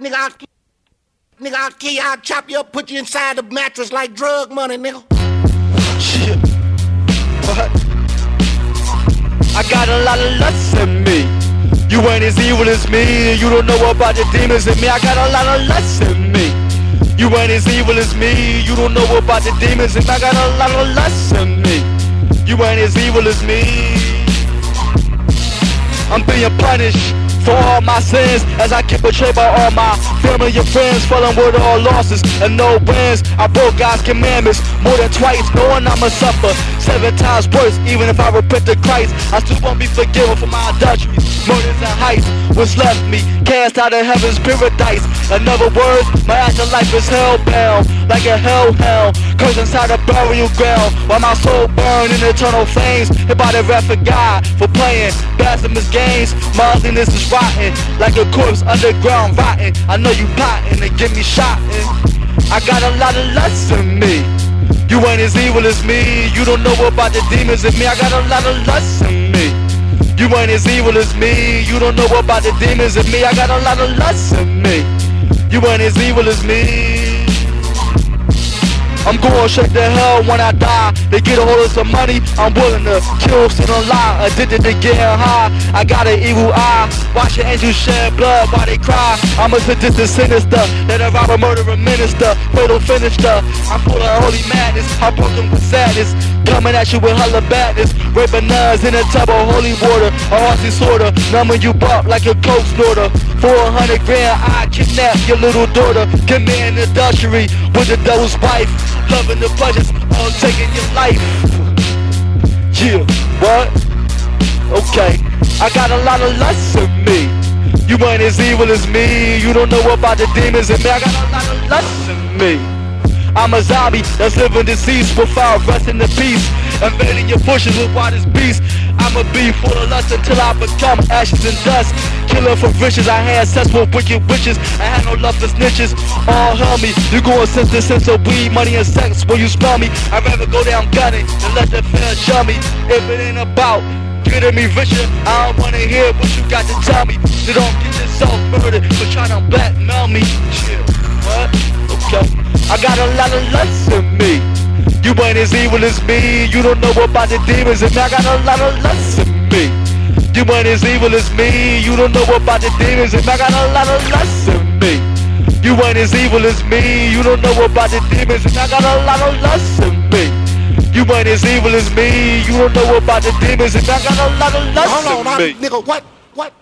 nigga, I'll, nigga, I'll kill you, I'll chop you up, put you inside the mattress like drug money, nigga. Shit. What? I got a lot of lust in me. You ain't as evil as me. You don't know about the demons in me. I got a lot of lust in me. You ain't as evil as me. You don't know about the demons in me. I got a lot of lust in me. You ain't as evil as me. I'm being punished for all my sins as I get betrayed by all my family and friends, falling with all losses and no wins. I broke God's commandments more than twice, knowing I'ma suffer seven times worse. Even if I repent to Christ, I still won't be forgiven for my adulteries, murders and heights. What's left me cast out of heaven's paradise. In other words, my afterlife is hellbound, like a hellhound, cursed inside a burial ground, while my soul burned in eternal flames. Hit by the wrath of God for playing blasphemous games. My ugliness is rotten, like a corpse underground rotting. I know you plotting to get me shot. I got a lot of lust in me. You ain't as evil as me. You don't know about the demons in me. I got a lot of lust in me. You ain't as evil as me. You don't know about the demons in me. I got a lot of lust in me. You ain't as evil as me. I'm going straight to hell when I die. They get a hold of some money, I'm willing to kill, sit and lie. Addicted to getting high, I got an evil eye. Watching angels shed blood while they cry. I'm a sadistic sinister, that a robber, murderer, minister, fatal finisher. I'm full of holy madness, I'm broken with sadness. Coming at you with hella badness, raping nuns in a tub of holy water, a horsey sorta, numbing you up like a coke snorter. 400 grand, I kidnap your little daughter, commit adultery with the devil's wife. Loving the pleasures of taking your life. Yeah, what? Okay, I got a lot of lust in me. You ain't as evil as me. You don't know about the demons in me. I got a lot of lust in me. I'm a zombie that's living deceased without rest in the peace. Invading your bushes with wildest beasts. I'ma be full of lust until I become ashes and dust. Killing for riches, I had sex with wicked witches. I had no love for snitches. All help me. You go sense the sense of weed, money, and sex. When you smell me, I'd rather go down gunning than let the feds show me. If it ain't about getting me richer, I don't wanna hear what you got to tell me. So don't get yourself murdered for trying to blackmail me. Chill. I got a lot of lust in me. You ain't as evil as me. You don't know about the demons me. I got a lot of lust in me. You ain't as evil as me. You don't know about the demons me. I got a lot of lust in me. You ain't as evil as me. You don't know about the demons and I got a lot of lust in me. You ain't as evil as me. You don't know about the demons and I got a lot of lust Hold on, in me. nigga, what? What?